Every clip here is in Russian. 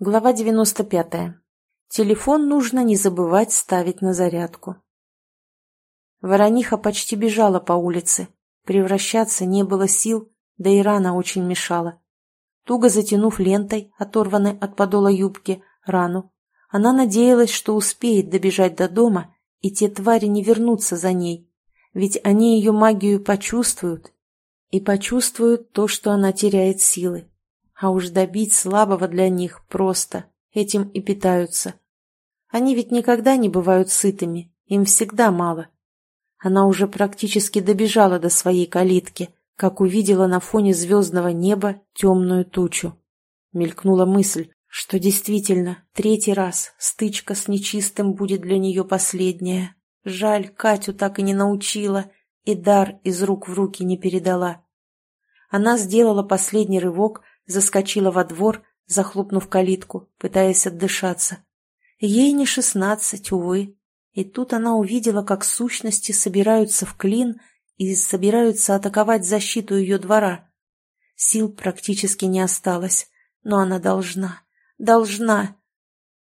Глава 95. Телефон нужно не забывать ставить на зарядку. Ворониха почти бежала по улице. Превращаться не было сил, да и рана очень мешала. Туго затянув лентой, оторванной от подола юбки, рану, она надеялась, что успеет добежать до дома, и те твари не вернутся за ней, ведь они ее магию почувствуют, и почувствуют то, что она теряет силы. А уж добить слабого для них просто. Этим и питаются. Они ведь никогда не бывают сытыми, им всегда мало. Она уже практически добежала до своей калитки, как увидела на фоне звездного неба темную тучу. Мелькнула мысль, что действительно, третий раз стычка с нечистым будет для нее последняя. Жаль, Катю так и не научила, и дар из рук в руки не передала. Она сделала последний рывок, заскочила во двор, захлопнув калитку, пытаясь отдышаться. Ей не шестнадцать, увы. И тут она увидела, как сущности собираются в клин и собираются атаковать защиту ее двора. Сил практически не осталось, но она должна, должна.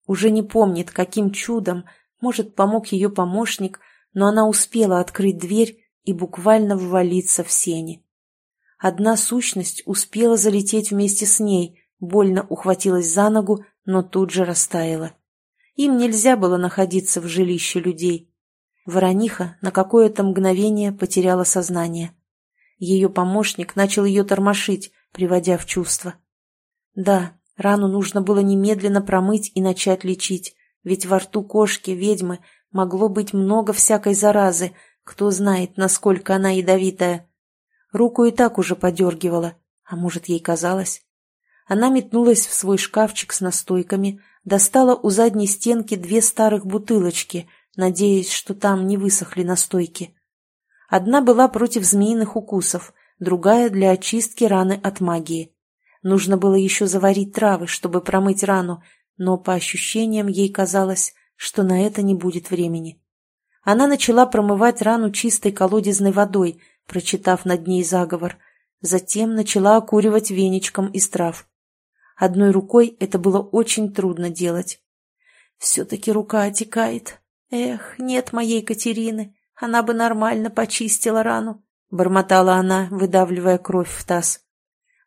Уже не помнит, каким чудом, может, помог ее помощник, но она успела открыть дверь и буквально ввалиться в сени. Одна сущность успела залететь вместе с ней, больно ухватилась за ногу, но тут же растаяла. Им нельзя было находиться в жилище людей. Ворониха на какое-то мгновение потеряла сознание. Ее помощник начал ее тормошить, приводя в чувство. Да, рану нужно было немедленно промыть и начать лечить, ведь во рту кошки, ведьмы, могло быть много всякой заразы, кто знает, насколько она ядовитая. Руку и так уже подергивала, а может, ей казалось. Она метнулась в свой шкафчик с настойками, достала у задней стенки две старых бутылочки, надеясь, что там не высохли настойки. Одна была против змеиных укусов, другая для очистки раны от магии. Нужно было еще заварить травы, чтобы промыть рану, но по ощущениям ей казалось, что на это не будет времени. Она начала промывать рану чистой колодезной водой – прочитав над ней заговор, затем начала окуривать веничком из трав. Одной рукой это было очень трудно делать. Все-таки рука отекает. Эх, нет моей Катерины, она бы нормально почистила рану, бормотала она, выдавливая кровь в таз.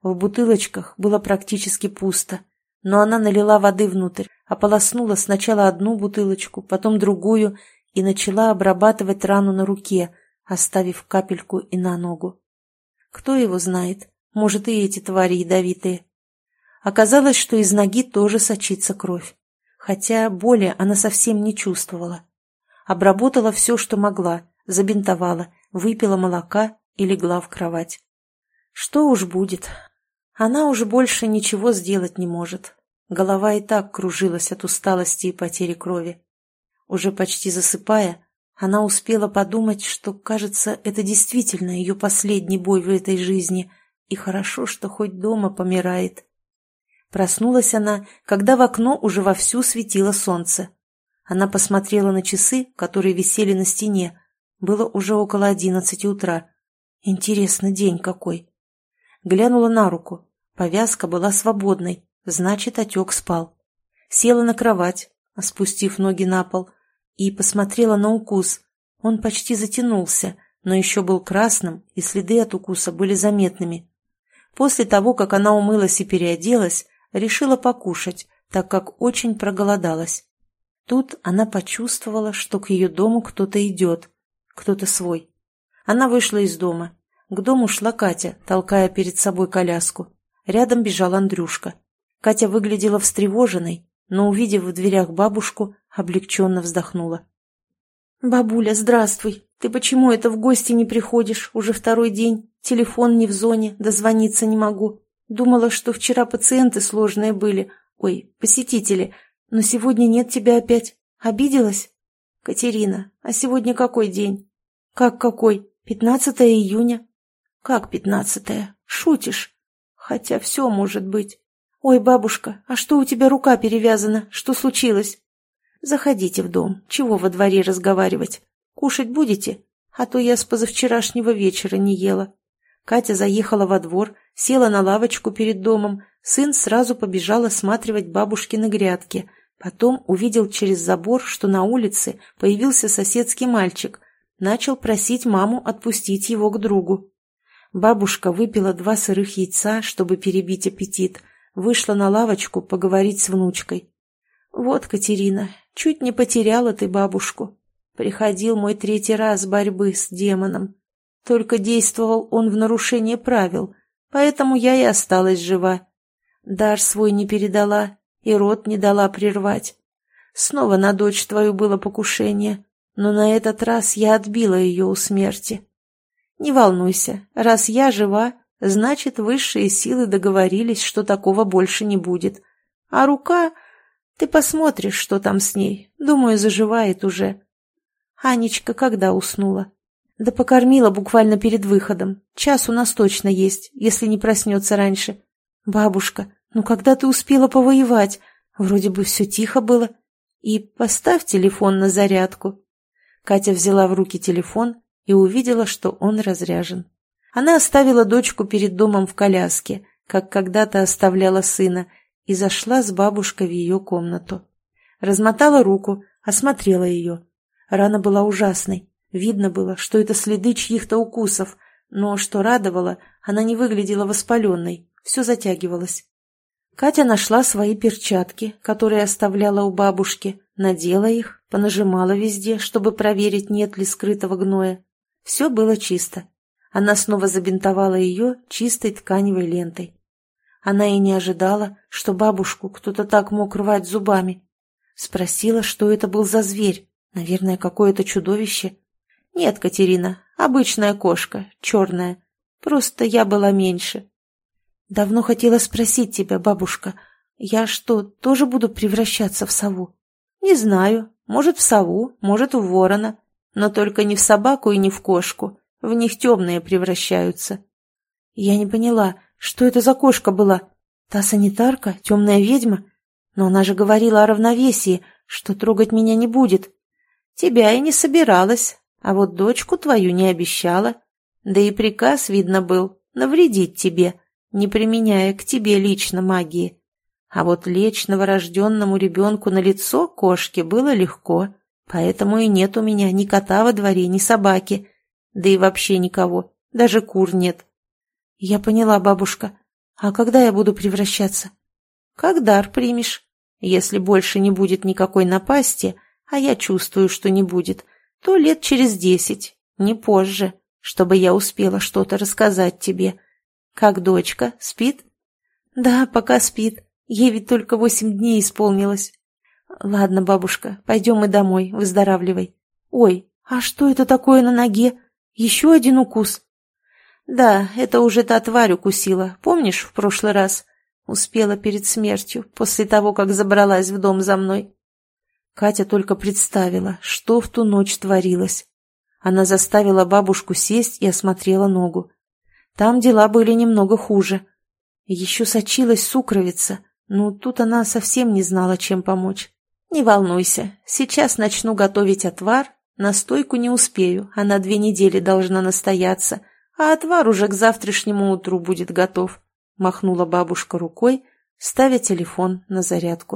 В бутылочках было практически пусто, но она налила воды внутрь, ополоснула сначала одну бутылочку, потом другую и начала обрабатывать рану на руке, оставив капельку и на ногу. Кто его знает, может, и эти твари ядовитые. Оказалось, что из ноги тоже сочится кровь, хотя боли она совсем не чувствовала. Обработала все, что могла, забинтовала, выпила молока и легла в кровать. Что уж будет. Она уже больше ничего сделать не может. Голова и так кружилась от усталости и потери крови. Уже почти засыпая, она успела подумать, что, кажется, это действительно ее последний бой в этой жизни, и хорошо, что хоть дома помирает. Проснулась она, когда в окно уже вовсю светило солнце. Она посмотрела на часы, которые висели на стене. Было уже около одиннадцати утра. Интересно, день какой. Глянула на руку. Повязка была свободной, значит, отек спал. Села на кровать, спустив ноги на пол, и посмотрела на укус. Он почти затянулся, но еще был красным, и следы от укуса были заметными. После того, как она умылась и переоделась, решила покушать, так как очень проголодалась. Тут она почувствовала, что к ее дому кто-то идет, кто-то свой. Она вышла из дома. К дому шла Катя, толкая перед собой коляску. Рядом бежал Андрюшка. Катя выглядела встревоженной, но, увидев в дверях бабушку, облегченно вздохнула. «Бабуля, здравствуй! Ты почему это в гости не приходишь уже второй день? Телефон не в зоне, дозвониться не могу. Думала, что вчера пациенты сложные были, ой, посетители, но сегодня нет тебя опять. Обиделась? Катерина, а сегодня какой день? Как какой? Пятнадцатое июня? Как пятнадцатое? Шутишь? Хотя все может быть. «Ой, бабушка, а что у тебя рука перевязана? Что случилось?» «Заходите в дом. Чего во дворе разговаривать? Кушать будете? А то я с позавчерашнего вечера не ела». Катя заехала во двор, села на лавочку перед домом, Сын сразу побежал осматривать бабушкины грядки, потом увидел через забор, что на улице появился соседский мальчик, начал просить маму отпустить его к другу. Бабушка выпила два сырых яйца, чтобы перебить аппетит, вышла на лавочку поговорить с внучкой. «Вот, Катерина, чуть не потеряла ты бабушку. Приходил мой третий раз борьбы с демоном. Только действовал он в нарушение правил, поэтому я и осталась жива. Дар свой не передала и рот не дала прервать. Снова на дочь твою было покушение, но на этот раз я отбила ее у смерти. Не волнуйся, раз я жива, значит, высшие силы договорились, что такого больше не будет. А рука... Ты посмотришь, что там с ней. Думаю, заживает уже. Анечка когда уснула? Да покормила буквально перед выходом. Час у нас точно есть, если не проснется раньше. Бабушка, ну когда ты успела повоевать? Вроде бы все тихо было. И поставь телефон на зарядку. Катя взяла в руки телефон и увидела, что он разряжен. Она оставила дочку перед домом в коляске, как когда-то оставляла сына, и зашла с бабушкой в ее комнату. Размотала руку, осмотрела ее. Рана была ужасной. Видно было, что это следы чьих-то укусов, но, что радовало, она не выглядела воспаленной, все затягивалось. Катя нашла свои перчатки, которые оставляла у бабушки, надела их, понажимала везде, чтобы проверить, нет ли скрытого гноя. Все было чисто. Она снова забинтовала ее чистой тканевой лентой. Она и не ожидала, что бабушку кто-то так мог рвать зубами. Спросила, что это был за зверь, наверное, какое-то чудовище. Нет, Катерина, обычная кошка, черная. Просто я была меньше. «Давно хотела спросить тебя, бабушка, я что, тоже буду превращаться в сову?» «Не знаю. Может, в сову, может, в ворона. Но только не в собаку и не в кошку. В них темные превращаются». «Я не поняла, что это за кошка была? Та санитарка, темная ведьма? Но она же говорила о равновесии, что трогать меня не будет. Тебя и не собиралась, а вот дочку твою не обещала. Да и приказ, видно, был навредить тебе» не применяя к тебе лично магии. А вот лечь новорожденному ребенку на лицо кошке было легко, поэтому и нет у меня ни кота во дворе, ни собаки, да и вообще никого, даже кур нет. Я поняла, бабушка. А когда я буду превращаться? Как дар примешь. Если больше не будет никакой напасти, а я чувствую, что не будет, то лет через десять, не позже, чтобы я успела что-то рассказать тебе, «Как дочка? Спит?» «Да, пока спит. Ей ведь только восемь дней исполнилось». «Ладно, бабушка, пойдем мы домой, выздоравливай». «Ой, а что это такое на ноге? Еще один укус?» «Да, это уже та тварь укусила, помнишь, в прошлый раз?» Успела перед смертью, после того, как забралась в дом за мной. Катя только представила, что в ту ночь творилось. Она заставила бабушку сесть и осмотрела ногу. Там дела были немного хуже. Еще сочилась сукровица, но тут она совсем не знала, чем помочь. «Не волнуйся, сейчас начну готовить отвар. Настойку не успею, она две недели должна настояться, а отвар уже к завтрашнему утру будет готов», — махнула бабушка рукой, ставя телефон на зарядку.